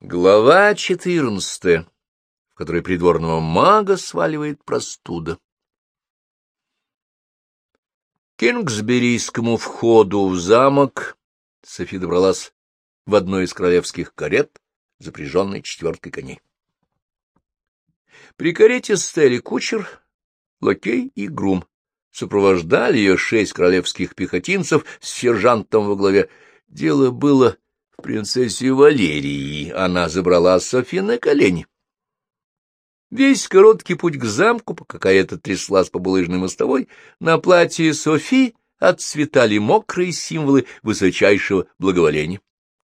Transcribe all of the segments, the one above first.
Глава четырнадцатая, в которой придворного мага сваливает простуда. Кингсберийскому входу в замок Софи добралась в одной из королевских карет, запряженной четверткой коней. При карете стояли кучер, лакей и грум. Сопровождали ее шесть королевских пехотинцев с сержантом во главе. Дело было принцессе Валерии. Она забрала Софи на колени. Весь короткий путь к замку, пока какая-то тряслась по булыжной мостовой, на платье Софи отцветали мокрые символы высочайшего благоволения.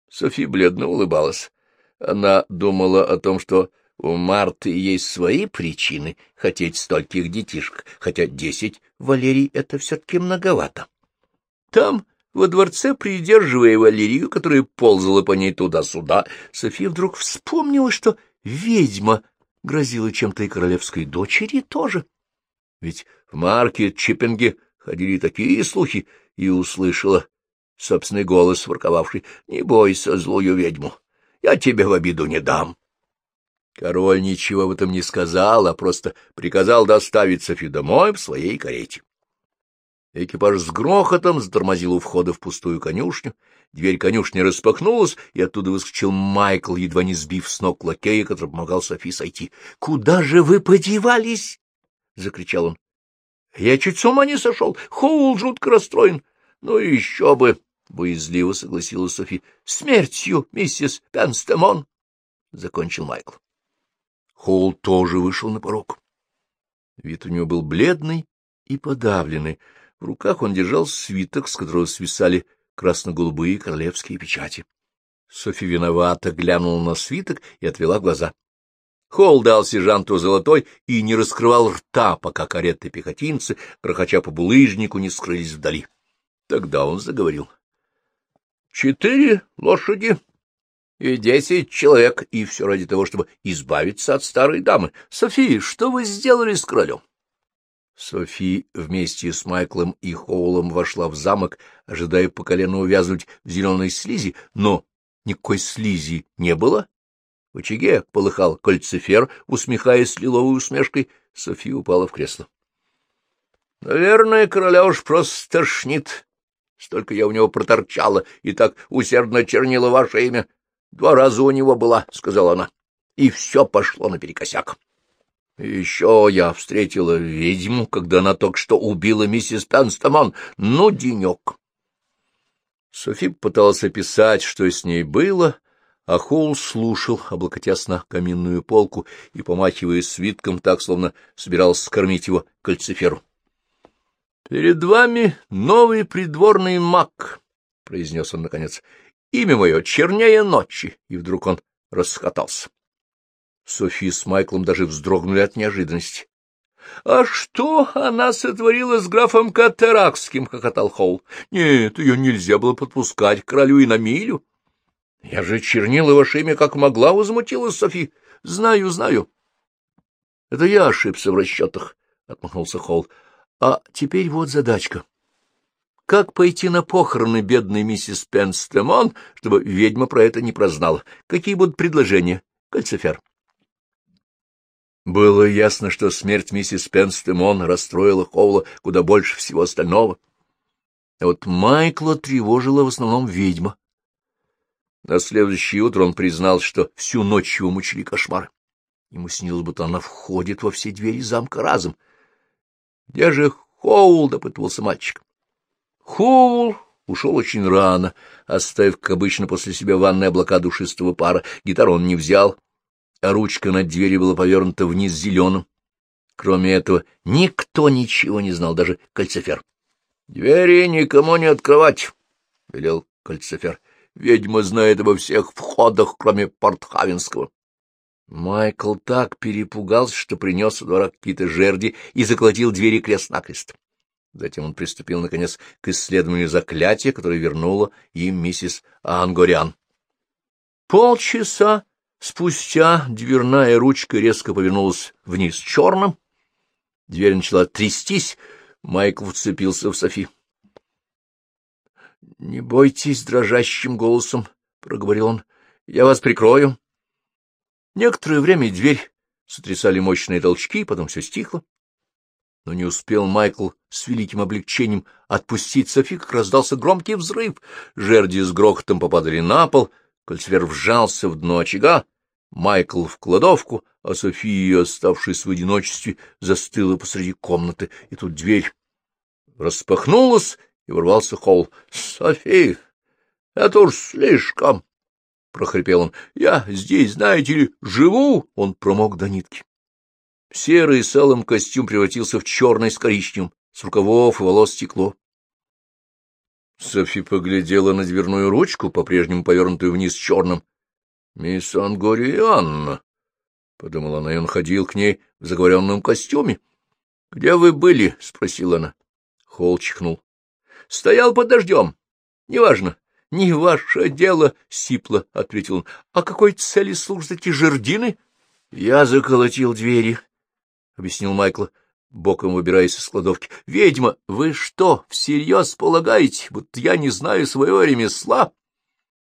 Софи бледно улыбалась. Она думала о том, что у Марты есть свои причины хотеть стольких детишек, хотя десять Валерий — это все-таки многовато. Там во дворце, придерживая Валерию, которая ползала по ней туда-сюда, София вдруг вспомнила, что ведьма грозила чем-то и королевской дочери тоже. Ведь в маркет-чиппинге ходили такие слухи, и услышала собственный голос, ворковавший «Не бойся, злую ведьму, я тебе в обиду не дам». Король ничего в этом не сказал, а просто приказал доставить Софи домой в своей карете. Экипаж с грохотом затормозил у входа в пустую конюшню. Дверь конюшни распахнулась, и оттуда выскочил Майкл, едва не сбив с ног лакея, который помогал Софи сойти. — Куда же вы подевались? — закричал он. — Я чуть с ума не сошел. Хоул жутко расстроен. — Ну еще бы! — боязливо согласилась Софи. — Смертью, миссис Пенстемон! — закончил Майкл. Хоул тоже вышел на порог. Вид у него был бледный и подавленный. В руках он держал свиток, с которого свисали красно-голубые королевские печати. Софи виновато глянула на свиток и отвела глаза. Холл дал сержанту золотой и не раскрывал рта, пока кареты пехотинцы, грохоча по булыжнику, не скрылись вдали. Тогда он заговорил. — Четыре лошади и десять человек, и все ради того, чтобы избавиться от старой дамы. София, что вы сделали с королем? Софи вместе с Майклом и Хоулом вошла в замок, ожидая по колено увязнуть в зеленой слизи, но никакой слизи не было. В очаге полыхал кольцефер, усмехаясь лиловой усмешкой. Софи упала в кресло. — Наверное, короля уж просто тошнит. Столько я у него проторчала и так усердно чернила ваше имя. Два раза у него была, — сказала она, — и все пошло наперекосяк. Еще я встретила ведьму, когда она только что убила миссис Пенстамон. Ну, денек. Софи пыталась описать, что с ней было, а Холл слушал, облокотясь на каминную полку и помахивая свитком так, словно собирался скормить его кальциферу. — Перед вами новый придворный маг, — произнес он наконец. — Имя мое чернее ночи. И вдруг он расхотался. Софи с Майклом даже вздрогнули от неожиданности. — А что она сотворила с графом Катеракским? — хохотал Холл. — Нет, ее нельзя было подпускать к королю и на милю. — Я же чернила ваше имя как могла, — возмутилась Софи. — Знаю, знаю. — Это я ошибся в расчетах, — отмахнулся Холл. — А теперь вот задачка. Как пойти на похороны бедной миссис Пенстемон, чтобы ведьма про это не прознала? Какие будут предложения, кальцифер? — было ясно, что смерть миссис Пенстемон расстроила Хоула куда больше всего остального. А вот Майкла тревожила в основном ведьма. На следующее утро он признал, что всю ночь его мучили кошмары. Ему снилось, будто она входит во все двери замка разом. — Где же Хоул? — допытывался мальчик. Хоул ушел очень рано, оставив, как обычно, после себя ванной облака душистого пара. Гитару он не взял, а ручка над дверью была повернута вниз зеленым. Кроме этого, никто ничего не знал, даже кольцефер. — Двери никому не открывать, — велел кольцефер. — Ведьма знает обо всех входах, кроме Портхавенского. Майкл так перепугался, что принес со двора какие-то жерди и закладил двери крест-накрест. Затем он приступил, наконец, к исследованию заклятия, которое вернуло им миссис Ангорян. Полчаса Спустя дверная ручка резко повернулась вниз черным. Дверь начала трястись. Майкл вцепился в Софи. — Не бойтесь, — дрожащим голосом проговорил он. — Я вас прикрою. Некоторое время дверь сотрясали мощные толчки, потом все стихло. Но не успел Майкл с великим облегчением отпустить Софи, как раздался громкий взрыв. Жерди с грохотом попадали на пол, кольцвер вжался в дно очага, Майкл в кладовку, а София, оставшись в одиночестве, застыла посреди комнаты, и тут дверь распахнулась, и ворвался Холл. — Софи, это уж слишком! — прохрипел он. — Я здесь, знаете ли, живу! Он промок до нитки. Серый салом костюм превратился в черный с коричневым, с рукавов и волос стекло. Софи поглядела на дверную ручку, по-прежнему повернутую вниз черным. — Мисс Ангорианна, — подумала она, и он ходил к ней в заговоренном костюме. — Где вы были? — спросила она. Холл чихнул. — Стоял под дождем. Неважно. — Не ваше дело, — сипло ответил он. — А какой цели служат эти жердины? — Я заколотил двери, — объяснил Майкл, боком выбираясь из кладовки. — Ведьма, вы что, всерьез полагаете, будто я не знаю своего ремесла?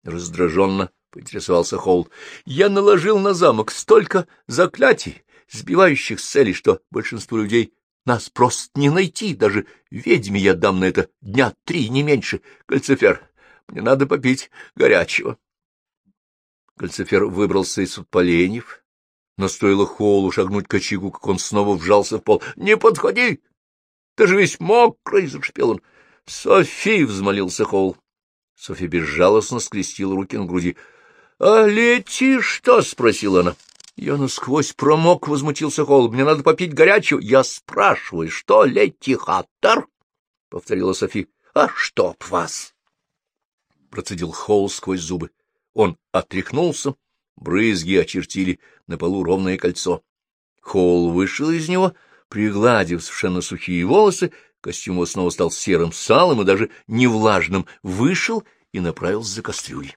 Раздраженно — поинтересовался Холл. — Я наложил на замок столько заклятий, сбивающих с цели, что большинству людей нас просто не найти. Даже ведьме я дам на это дня три, не меньше. Кальцифер, мне надо попить горячего. Кальцифер выбрался из-под поленьев, но стоило Холлу шагнуть к очагу, как он снова вжался в пол. — Не подходи! Ты же весь мокрый! — зашипел он. — Софи! — взмолился Холл. Софи безжалостно скрестила руки на груди. — А Лети что? — спросила она. — Я насквозь промок, — возмутился Холл. — Мне надо попить горячего. — Я спрашиваю, что Лети Хаттер? — повторила Софи. — А чтоб вас? — процедил Холл сквозь зубы. Он отряхнулся, брызги очертили на полу ровное кольцо. Холл вышел из него, пригладив совершенно сухие волосы, костюм его снова стал серым салом и даже не влажным, вышел и направился за кастрюлей.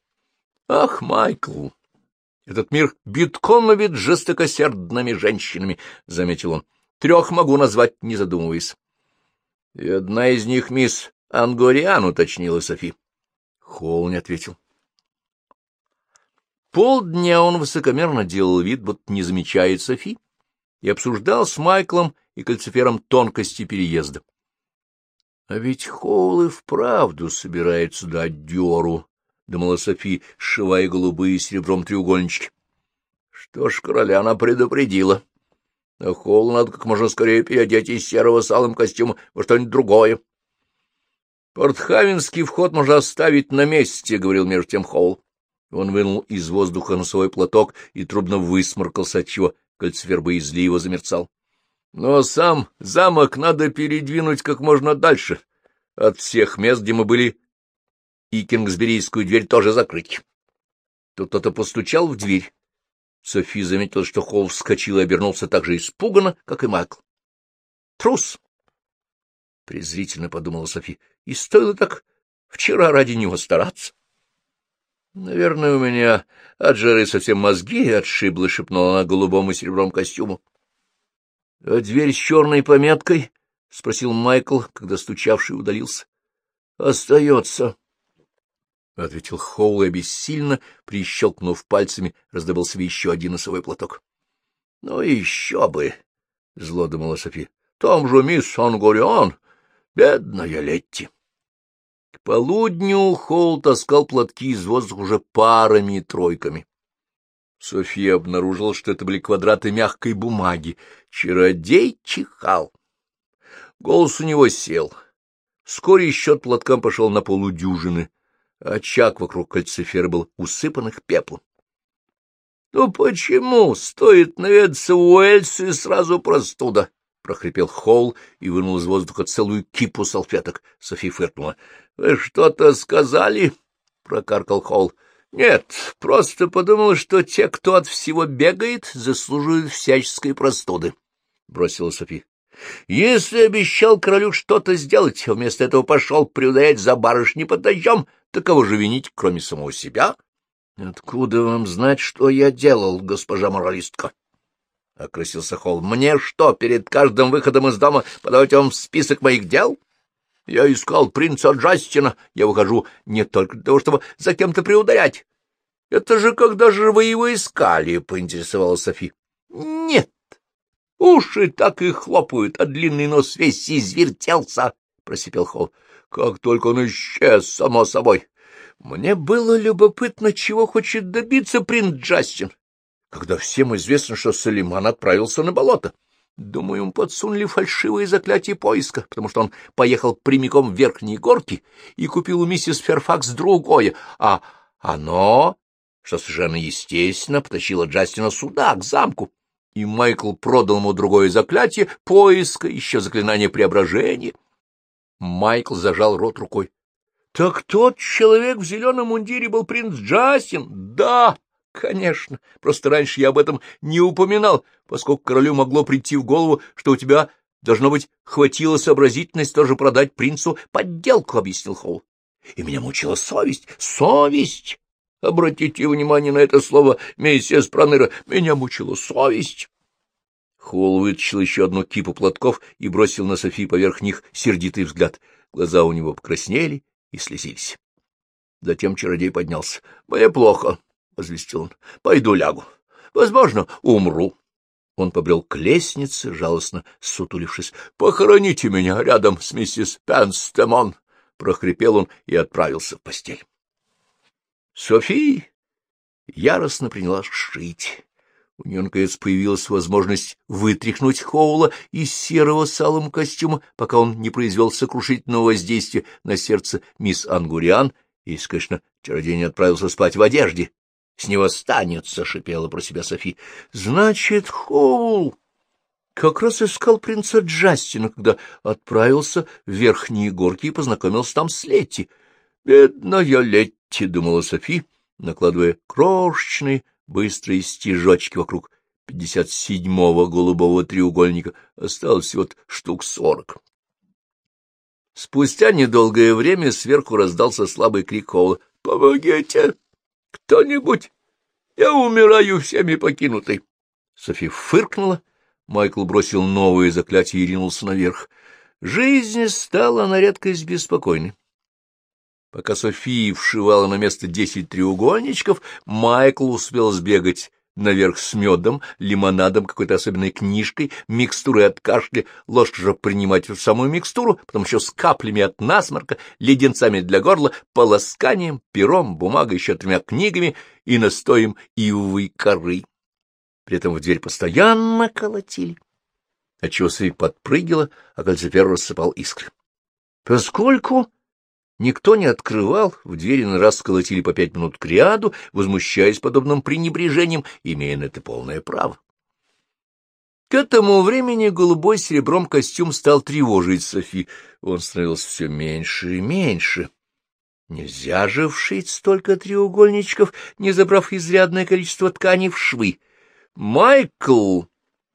Ах, Майкл, этот мир битком набит жестокосердными женщинами, — заметил он. Трех могу назвать, не задумываясь. И одна из них мисс Ангориан, — уточнила Софи. Холл не ответил. Полдня он высокомерно делал вид, будто не замечает Софи, и обсуждал с Майклом и Кальцифером тонкости переезда. А ведь Холл и вправду собирает сюда дёру, — думала Софи, сшивая голубые серебром треугольнички. Что ж, короля она предупредила. А Холл надо как можно скорее переодеть из серого салым костюма во что-нибудь другое. Портхавенский вход можно оставить на месте, — говорил между тем Холл. Он вынул из воздуха носовой платок и трудно высморкался, отчего кольцевер боязливо замерцал. Но сам замок надо передвинуть как можно дальше, от всех мест, где мы были и кингсберийскую дверь тоже закрыть. Тут кто-то постучал в дверь. Софи заметила, что Холл вскочил и обернулся так же испуганно, как и Майкл. «Трус!» — презрительно подумала Софи. «И стоило так вчера ради него стараться». «Наверное, у меня от жары совсем мозги отшибло», — шепнула она голубому серебром костюму. «А дверь с черной пометкой?» — спросил Майкл, когда стучавший удалился. «Остается». — ответил Хоул и бессильно, прищелкнув пальцами, раздобыл себе еще один носовой платок. — Ну, еще бы! — зло думала Софи. — Там же мисс Ангорион! Бедная Летти! К полудню Хоул таскал платки из воздуха уже парами и тройками. София обнаружила, что это были квадраты мягкой бумаги. Чародей чихал. Голос у него сел. Вскоре счет платкам пошел на полудюжины — Очаг вокруг кальцифера был усыпан их пеплом. — Ну почему? Стоит наведаться в Уэльс и сразу простуда! — прохрипел Холл и вынул из воздуха целую кипу салфеток. Софи фыркнула. — Вы что-то сказали? — прокаркал Холл. — Нет, просто подумал, что те, кто от всего бегает, заслуживают всяческой простуды, — бросила Софи. — Если обещал королю что-то сделать, вместо этого пошел приударять за барышней под дождем, так кого же винить, кроме самого себя? — Откуда вам знать, что я делал, госпожа моралистка? — окрысился Холл. — Мне что, перед каждым выходом из дома подавать вам список моих дел? Я искал принца Джастина. Я выхожу не только для того, чтобы за кем-то приударять. Это же когда же вы его искали? — поинтересовалась Софи. — Нет. Уши так и хлопают, а длинный нос весь извертелся, — просипел Холл. — Как только он исчез, само собой. Мне было любопытно, чего хочет добиться принц Джастин, когда всем известно, что Салиман отправился на болото. Думаю, ему подсунули фальшивые заклятия поиска, потому что он поехал прямиком в верхние горки и купил у миссис Ферфакс другое, а оно что совершенно естественно потащило Джастина сюда, к замку, и Майкл продал ему другое заклятие поиска, еще заклинание преображения. Майкл зажал рот рукой. — Так тот человек в зеленом мундире был принц Джастин? — Да, конечно. Просто раньше я об этом не упоминал, поскольку королю могло прийти в голову, что у тебя, должно быть, хватило сообразительность тоже продать принцу подделку, — объяснил Холл. И меня мучила совесть. Совесть! Обратите внимание на это слово, миссис Проныра. Меня мучила совесть. Холл вытащил еще одну кипу платков и бросил на Софи поверх них сердитый взгляд. Глаза у него покраснели и слезились. Затем чародей поднялся. — Мне плохо, — возвестил он. — Пойду лягу. Возможно, умру. Он побрел к лестнице, жалостно сутулившись. — Похороните меня рядом с миссис Пенстемон! — прохрипел он и отправился в постель. София яростно принялась шить. У нее, наконец, появилась возможность вытряхнуть Хоула из серого салом костюма, пока он не произвел сокрушительного воздействия на сердце мисс Ангуриан, если, конечно, чародей не отправился спать в одежде. С него станется, — шипела про себя Софи. — Значит, Хоул как раз искал принца Джастина, когда отправился в верхние горки и познакомился там с Летти. Бедная Летти! — думала Софи, накладывая крошечные быстрые стежочки вокруг пятьдесят седьмого голубого треугольника. Осталось вот штук сорок. Спустя недолгое время сверху раздался слабый крик Холла. — Помогите! Кто-нибудь! Я умираю всеми покинутый! Софи фыркнула. Майкл бросил новые заклятия и ринулся наверх. Жизнь стала на редкость беспокойной. Пока София вшивала на место десять треугольничков, Майкл успел сбегать наверх с медом, лимонадом, какой-то особенной книжкой, микстурой от кашля, ложь же принимать в самую микстуру, потом еще с каплями от насморка, леденцами для горла, полосканием, пером, бумагой, еще тремя книгами и настоем ивовой коры. При этом в дверь постоянно колотили, отчего София подпрыгивала, а кальцифер рассыпал искры. Поскольку Никто не открывал, в двери на раз сколотили по пять минут к ряду, возмущаясь подобным пренебрежением, имея на это полное право. К этому времени голубой серебром костюм стал тревожить Софи. Он становился все меньше и меньше. Нельзя же вшить столько треугольничков, не забрав изрядное количество ткани в швы. «Майкл!»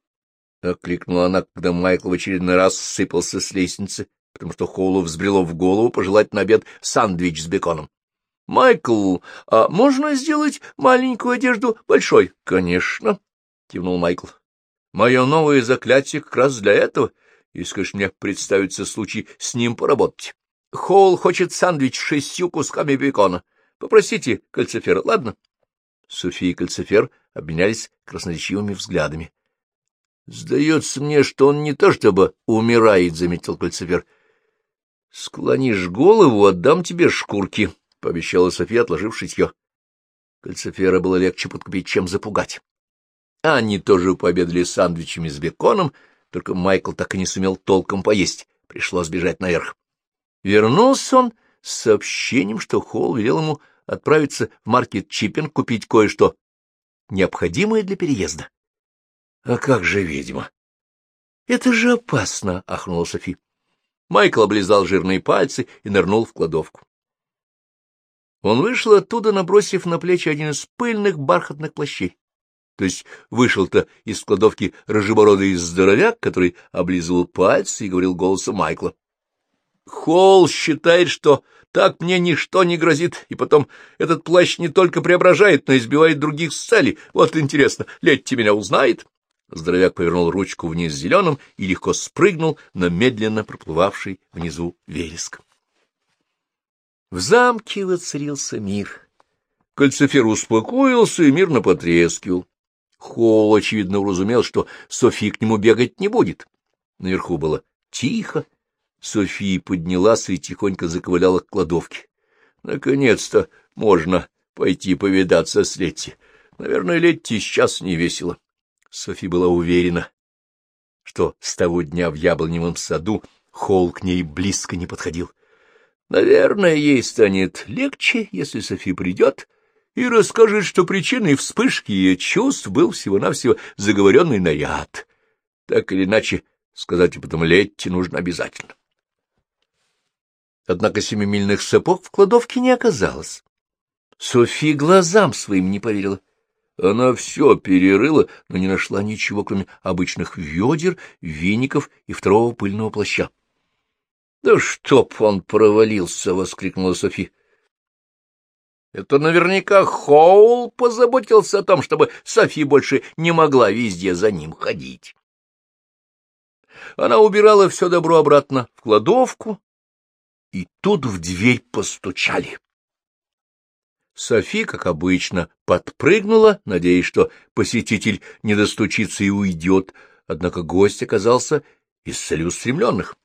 — окликнула она, когда Майкл в очередной раз сыпался с лестницы потому что Хоулу взбрело в голову пожелать на обед сандвич с беконом. — Майкл, а можно сделать маленькую одежду большой? — Конечно, — кивнул Майкл. — Мое новое заклятие как раз для этого, если, конечно, мне представится случай с ним поработать. Хоул хочет сандвич с шестью кусками бекона. Попросите кальцифера, ладно? София и кальцифер обменялись красноречивыми взглядами. — Сдается мне, что он не то чтобы умирает, — заметил кальцифер. — Склонишь голову, отдам тебе шкурки, — пообещала София, отложив шитье. Кальцифера было легче подкупить, чем запугать. Они тоже пообедали сандвичами с беконом, только Майкл так и не сумел толком поесть, пришлось бежать наверх. Вернулся он с сообщением, что Холл велел ему отправиться в маркет Чиппинг купить кое-что необходимое для переезда. — А как же ведьма? — Это же опасно, — ахнула Софи. Майкл облизал жирные пальцы и нырнул в кладовку. Он вышел оттуда, набросив на плечи один из пыльных бархатных плащей. То есть вышел-то из кладовки рыжебородый здоровяк, который облизывал пальцы и говорил голосом Майкла. Холл считает, что так мне ничто не грозит, и потом этот плащ не только преображает, но и сбивает других с цели. Вот интересно, Летти меня узнает? Здоровяк повернул ручку вниз зеленым и легко спрыгнул на медленно проплывавший внизу вереск. В замке воцарился мир. Кальцифер успокоился и мирно потрескивал. Холл, очевидно, уразумел, что София к нему бегать не будет. Наверху было тихо. София поднялась и тихонько заковыляла к кладовке. Наконец-то можно пойти повидаться с Летти. Наверное, Летти сейчас не весело. София была уверена, что с того дня в яблоневом саду Холл к ней близко не подходил. Наверное, ей станет легче, если София придет и расскажет, что причиной вспышки ее чувств был всего-навсего заговоренный наряд. Так или иначе, сказать об этом Летти нужно обязательно. Однако семимильных сапог в кладовке не оказалось. София глазам своим не поверила. Она все перерыла, но не нашла ничего, кроме обычных ведер, веников и второго пыльного плаща. — Да чтоб он провалился! — воскликнула Софи. — Это наверняка Хоул позаботился о том, чтобы Софи больше не могла везде за ним ходить. Она убирала все добро обратно в кладовку, и тут в дверь постучали. Софи, как обычно, подпрыгнула, надеясь, что посетитель не достучится и уйдет, однако гость оказался из целеустремленных.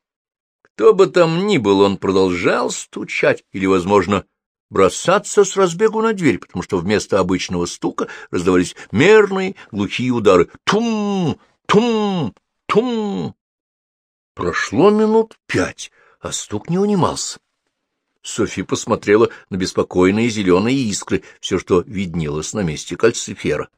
Кто бы там ни был, он продолжал стучать или, возможно, бросаться с разбегу на дверь, потому что вместо обычного стука раздавались мерные глухие удары. Тум! Тум! Тум! Прошло минут пять, а стук не унимался. Софи посмотрела на беспокойные зеленые искры, все, что виднелось на месте кальцифера.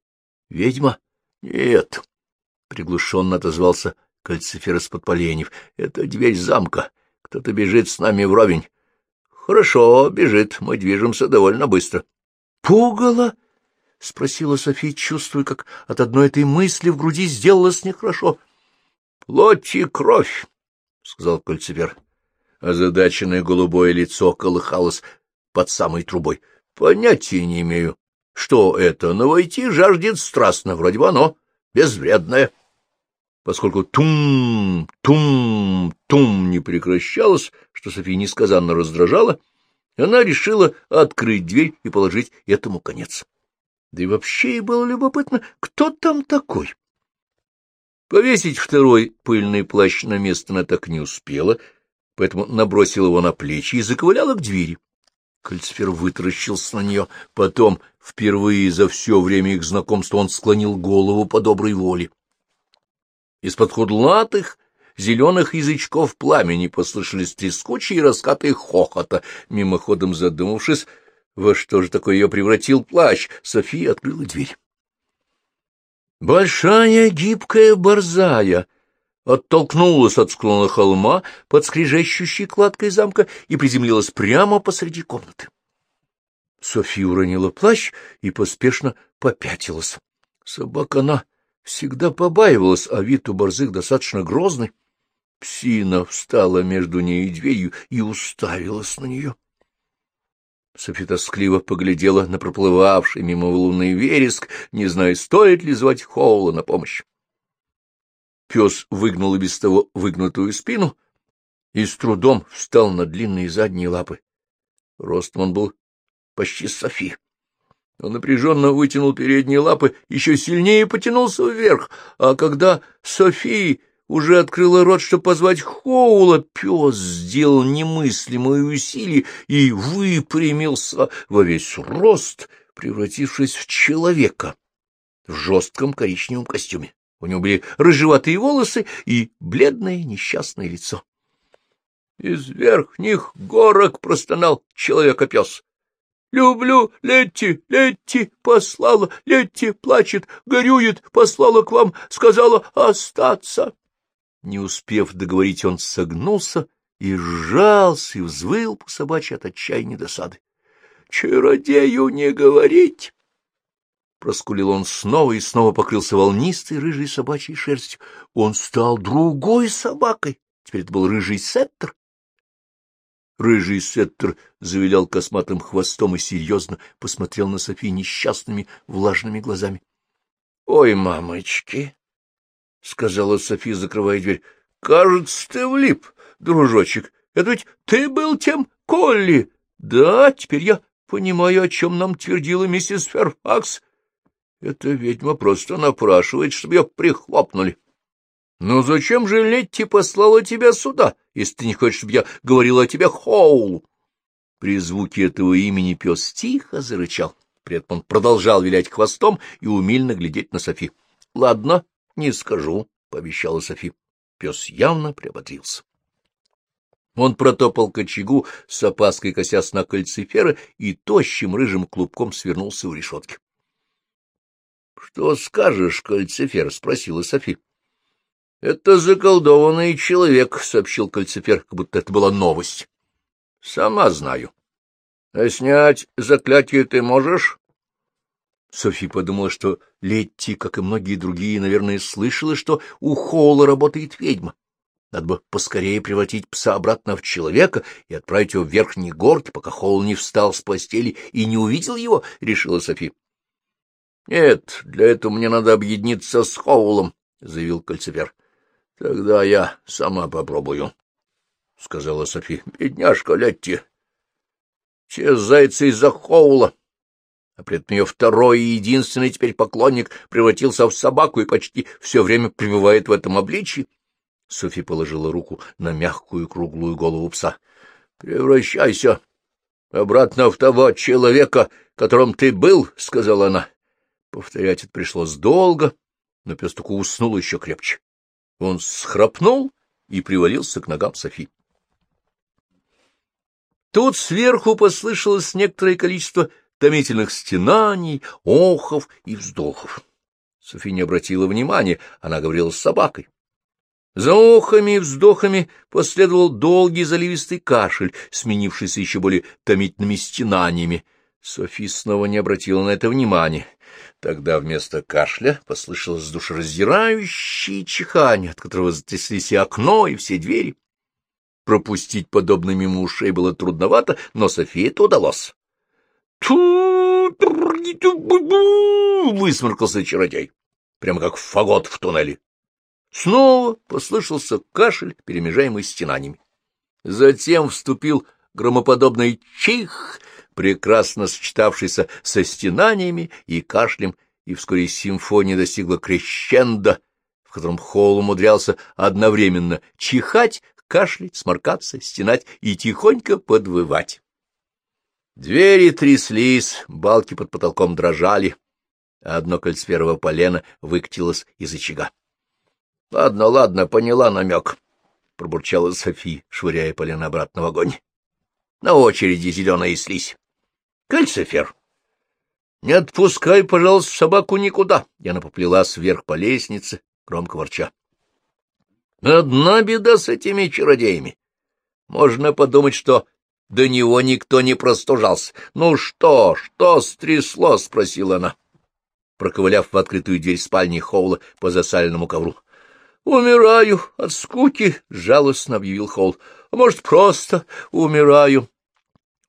— Ведьма? — Нет, — приглушенно отозвался кальцифер из-под поленьев. — Это дверь замка. Кто-то бежит с нами вровень. — Хорошо, бежит. Мы движемся довольно быстро. — Пугало? — спросила София, чувствуя, как от одной этой мысли в груди сделалось нехорошо. — Плоть и кровь, — сказал кальцифер. Озадаченное голубое лицо колыхалось под самой трубой. Понятия не имею. Что это? Но войти жаждет страстно, вроде бы оно безвредное. Поскольку тум, тум, тум не прекращалось, что София несказанно раздражала, она решила открыть дверь и положить этому конец. Да и вообще ей было любопытно, кто там такой. Повесить второй пыльный плащ на место она так не успела, поэтому набросил его на плечи и заковыляла к двери. Кальцифер вытаращился на нее. Потом, впервые за все время их знакомства, он склонил голову по доброй воле. Из-под худлатых зеленых язычков пламени послышались трескучие раскаты хохота. Мимоходом задумавшись, во что же такое ее превратил плащ, София открыла дверь. Большая гибкая борзая оттолкнулась от склона холма под скрежещущей кладкой замка и приземлилась прямо посреди комнаты. София уронила плащ и поспешно попятилась. Собака она всегда побаивалась, а вид у борзых достаточно грозный. Псина встала между ней и дверью и уставилась на нее. София тоскливо поглядела на проплывавший мимо лунный вереск, не зная, стоит ли звать Хоула на помощь. Пес выгнул и без того выгнутую спину и с трудом встал на длинные задние лапы. Ростом он был почти Софи. Он напряженно вытянул передние лапы, еще сильнее потянулся вверх, а когда Софи уже открыла рот, чтобы позвать Хоула, пес сделал немыслимые усилия и выпрямился во весь рост, превратившись в человека в жестком коричневом костюме. У него были рыжеватые волосы и бледное несчастное лицо. Из верхних горок простонал человека-пес. «Люблю Летти, Летти послала, Летти плачет, горюет, послала к вам, сказала остаться». Не успев договорить, он согнулся и сжался и взвыл по собачьи от отчаяния досады. «Чародею не говорить!» Проскулил он снова и снова покрылся волнистой рыжей собачьей шерстью. Он стал другой собакой. Теперь это был рыжий сеттер. Рыжий сеттер завилял косматым хвостом и серьезно посмотрел на Софи несчастными влажными глазами. — Ой, мамочки! — сказала Софи, закрывая дверь. — Кажется, ты влип, дружочек. Это ведь ты был тем Колли. Да, теперь я понимаю, о чем нам твердила миссис Ферфакс. Эта ведьма просто напрашивает, чтобы ее прихлопнули. Но зачем же Летти послала тебя сюда, если ты не хочешь, чтобы я говорила о тебе Хоулу? При звуке этого имени пес тихо зарычал. При этом он продолжал вилять хвостом и умильно глядеть на Софи. — Ладно, не скажу, — пообещала Софи. Пес явно приободрился. Он протопал к очагу, с опаской косясь на кальцифера, и тощим рыжим клубком свернулся у решетки. — Что скажешь, кальцифер? — спросила Софи. — Это заколдованный человек, — сообщил кальцифер, как будто это была новость. — Сама знаю. — А снять заклятие ты можешь? Софи подумала, что Летти, как и многие другие, наверное, слышала, что у Холла работает ведьма. Надо бы поскорее превратить пса обратно в человека и отправить его в верхние горки, пока Холл не встал с постели и не увидел его, — решила Софи. — Нет, для этого мне надо объединиться с Хоулом, — заявил кольцевер. — Тогда я сама попробую, — сказала Софи. — Бедняжка Летти. Все зайцы из-за Хоула. А при этом ее второй и единственный теперь поклонник превратился в собаку и почти все время пребывает в этом обличии. Софи положила руку на мягкую круглую голову пса. — Превращайся обратно в того человека, которым ты был, — сказала она. Повторять это пришлось долго, но пес уснул еще крепче. Он схрапнул и привалился к ногам Софи. Тут сверху послышалось некоторое количество томительных стенаний, охов и вздохов. Софи не обратила внимания, она говорила с собакой. За охами и вздохами последовал долгий заливистый кашель, сменившийся еще более томительными стенаниями. Софи снова не обратила на это внимания. Тогда вместо кашля послышалось душераздирающее чихание, от которого затряслись и окно, и все двери. Пропустить подобно мимо ушей было трудновато, но Софии это удалось. ту высморкался чародей, прямо как фагот в туннеле. Снова послышался кашель, перемежаемый стенаниями. Затем вступил громоподобный чих, прекрасно сочетавшийся со стенаниями и кашлем, и вскоре симфония достигла крещенда, в котором Холл умудрялся одновременно чихать, кашлять, сморкаться, стенать и тихонько подвывать. Двери тряслись, балки под потолком дрожали, а одно кольцферово полено выкатилось из очага. — Ладно, ладно, поняла намек, — пробурчала Софи, швыряя полено обратно в огонь. — На очереди зеленая слизь. — Кальцифер. — Не отпускай, пожалуйста, собаку никуда. Яна поплелась вверх по лестнице, громко ворча. — Одна беда с этими чародеями. Можно подумать, что до него никто не простужался. — Ну что, что стрясло? — спросила она, проковыляв в открытую дверь спальни Хоула по засаленному ковру. — Умираю от скуки, — жалостно объявил Холл. — А может, просто умираю.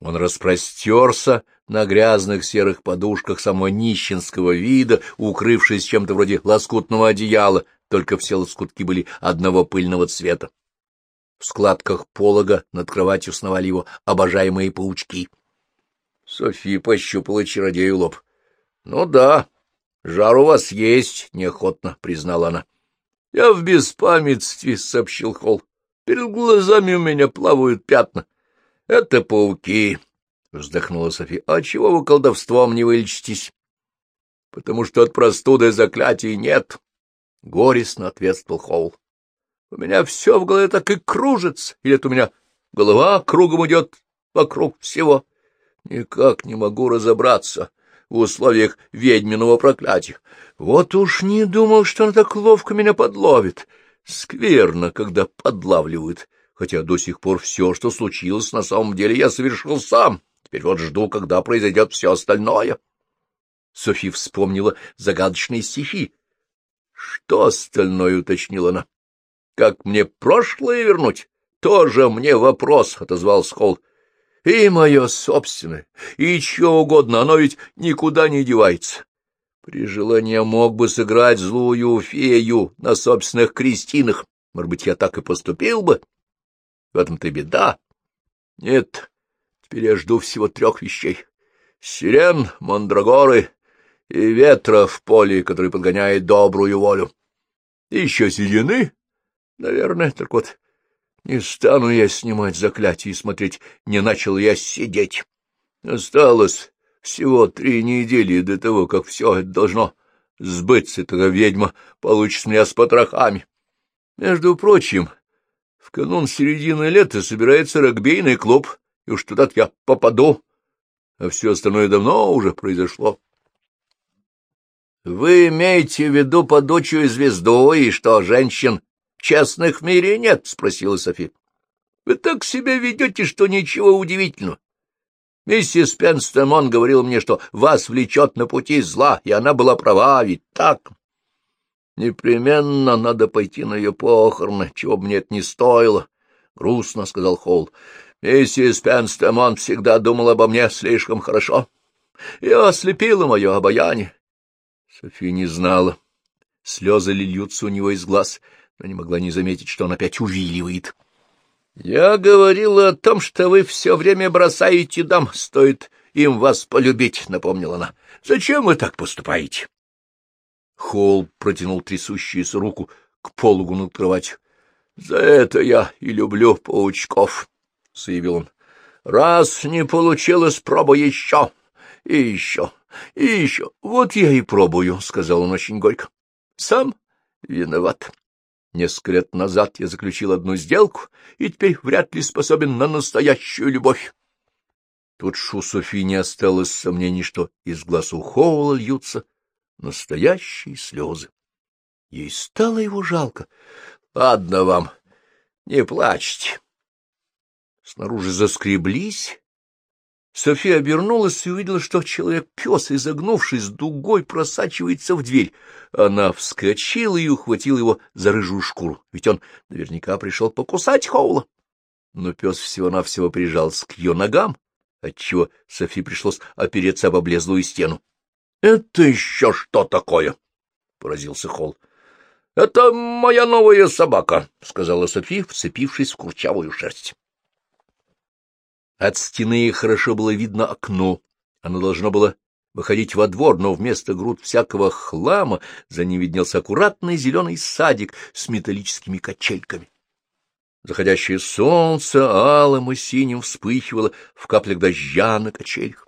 Он распростерся на грязных серых подушках самого нищенского вида, укрывшись чем-то вроде лоскутного одеяла, только все лоскутки были одного пыльного цвета. В складках полога над кроватью сновали его обожаемые паучки. София пощупала чародею лоб. — Ну да, жар у вас есть, — неохотно признала она. — Я в беспамятстве, — сообщил Холл. — Перед глазами у меня плавают пятна. — Это пауки, — вздохнула София. — А чего вы колдовством не вылечитесь? — Потому что от простуды заклятий нет, — горестно ответствовал Холл. — У меня все в голове так и кружится, или это у меня голова кругом идет вокруг всего. Никак не могу разобраться в условиях ведьминого проклятия. Вот уж не думал, что она так ловко меня подловит. Скверно, когда подлавливают, хотя до сих пор все, что случилось, на самом деле я совершил сам. Теперь вот жду, когда произойдет все остальное. Софи вспомнила загадочные стихи. — Что остальное? — уточнила она. — Как мне прошлое вернуть? — Тоже мне вопрос, — отозвался Холл. И мое собственное, и чего угодно, оно ведь никуда не девается. При желании мог бы сыграть злую фею на собственных крестинах. Может быть, я так и поступил бы? В этом-то беда. Нет, теперь я жду всего трех вещей. Сирен, мандрагоры и ветра в поле, который подгоняет добрую волю. И еще седины, наверное, так вот, не стану я снимать заклятие и смотреть, не начал я сидеть. Осталось всего три недели до того, как все это должно сбыться, тогда ведьма получит меня с потрохами. Между прочим, в канун середины лета собирается рогбейный клуб, и уж туда я попаду, а все остальное давно уже произошло. — Вы имеете в виду подучую звезду, и что, женщин честных в мире нет? — спросила Софи. — Вы так себя ведете, что ничего удивительного. Миссис Пенстемон говорила мне, что вас влечет на пути зла, и она была права, ведь так? Непременно надо пойти на ее похороны, чего бы мне это не стоило, — грустно сказал Холл. Миссис Пенстемон всегда думала обо мне слишком хорошо. Я ослепила мое обаяние. София не знала. Слезы льются у него из глаз, но не могла не заметить, что он опять увиливает. Я говорила о том, что вы все время бросаете дам, стоит им вас полюбить, — напомнила она. — Зачем вы так поступаете? Холл протянул трясущуюся руку к пологу над кроватью. — За это я и люблю паучков, — заявил он. — Раз не получилось, пробуй еще, и еще, и еще. Вот я и пробую, — сказал он очень горько. — Сам виноват. Несколько лет назад я заключил одну сделку, и теперь вряд ли способен на настоящую любовь. Тут шу Софи не осталось сомнений, что из глаз у Хоула льются настоящие слезы. Ей стало его жалко. — Ладно вам, не плачьте. Снаружи заскреблись, София обернулась и увидела, что человек-пес, изогнувшись дугой, просачивается в дверь. Она вскочила и ухватила его за рыжую шкуру, ведь он наверняка пришел покусать Хоула. Но пес всего-навсего прижался к ее ногам, отчего Софи пришлось опереться об облезлую стену. — Это еще что такое? — поразился Холл. — Это моя новая собака, — сказала Софи, вцепившись в курчавую шерсть. От стены хорошо было видно окно. Оно должно было выходить во двор, но вместо груд всякого хлама за ним виднелся аккуратный зеленый садик с металлическими качельками. Заходящее солнце алым и синим вспыхивало в каплях дождя на качелях.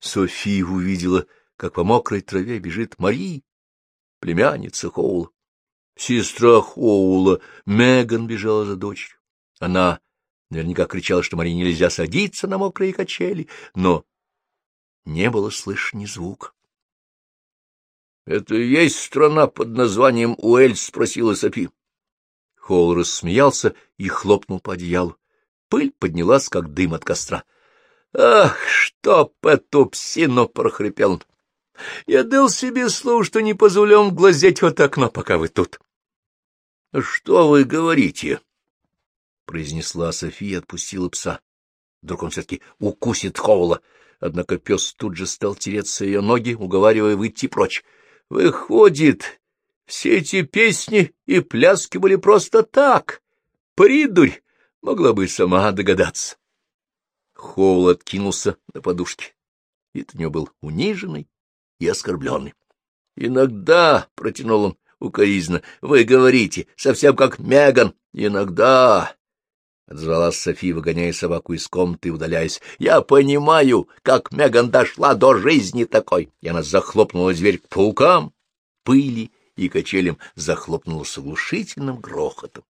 София увидела, как по мокрой траве бежит Мари, племянница Хоула. Сестра Хоула, Меган, бежала за дочерью. Она Наверняка кричала, что Марине нельзя садиться на мокрые качели, но не было слышно ни звука. — Это и есть страна под названием Уэльс? — спросила Софи. Холл рассмеялся и хлопнул по одеялу. Пыль поднялась, как дым от костра. — Ах, чтоб эту псину! — прохрипел он. — Я дал себе слово, что не позволю вам глазеть вот окно, пока вы тут. — Что вы говорите? — произнесла София и отпустила пса. Вдруг он все-таки укусит Хоула. Однако пес тут же стал тереться ее ноги, уговаривая выйти прочь. — Выходит, все эти песни и пляски были просто так. Придурь! Могла бы сама догадаться. Хоул откинулся на подушке. Вид у него был униженный и оскорбленный. — Иногда, — протянул он укоризненно, — вы говорите, совсем как Меган. Иногда Отзвалась Софи, выгоняя собаку из комнаты и удаляясь. — Я понимаю, как Меган дошла до жизни такой. И она захлопнула дверь к паукам, пыли и качелям, захлопнула с оглушительным грохотом.